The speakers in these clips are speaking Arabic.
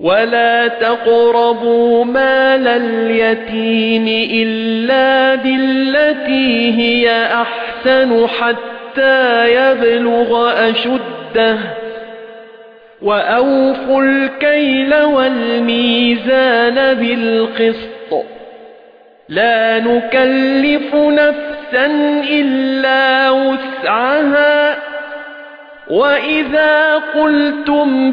ولا تقربوا مال اليتيم إلا بالتي هي أحسن حتى يبلغ أشده وأوفوا الكيل والميزان بالقسط لا نكلف نفسا إلا وسعها وَإِذَا قُلْتُمْ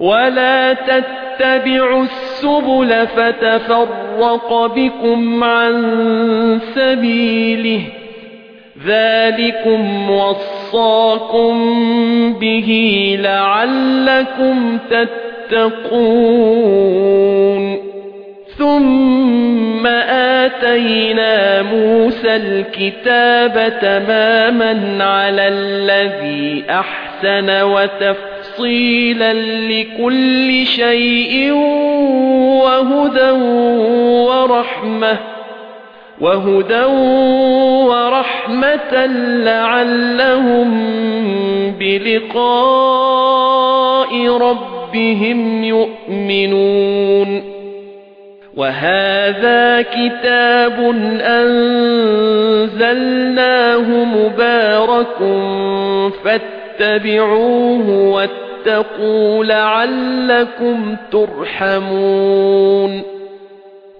ولا تتبعوا السبل فتفرق بكم عن سبيله ذلكم وصاكم به لعلكم تتقون ثُمَّ آتَيْنَا مُوسَى الْكِتَابَ تَمَامًا عَلَى الَّذِي أَحْسَنَ وَتَفْصِيلًا لِكُلِّ شَيْءٍ وَهُدًى وَرَحْمَةً وَهُدًى وَرَحْمَةً لَعَلَّهُم بِلِقَاءِ رَبِّهِمْ يُؤْمِنُونَ. وَهَذَا كِتَابٌ أَنزَلْنَاهُ مُبَارَكٌ فَاتَّبِعُوهُ وَاتَّقُوا لَعَلَّكُمْ تُرْحَمُونَ.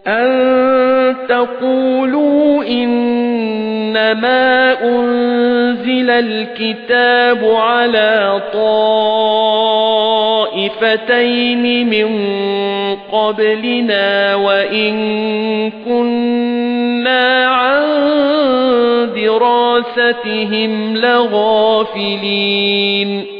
أَن تَقُولُوا إِنَّمَا أُنزِلَ الْكِتَابُ عَلَى طَائِفَتَيْنِ مِنْ قَبْلِنَا وَإِنْ كُنَّا عَنْ دِرَاسَتِهِمْ لَغَافِلِينَ.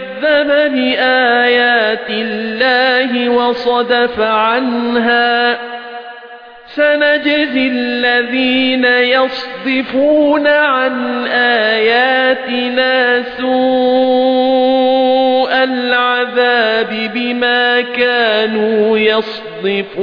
كَذَّبَ بِآيَاتِ اللَّهِ وَصَدَفَ عَنْهَا. سَنَجْزِي الَّذِينَ يَصْدِفُونَ عَن آيَاتِنَا سُوءَ الْعَذَابِ بِمَا كَانُوا يَصْدِفُونَ.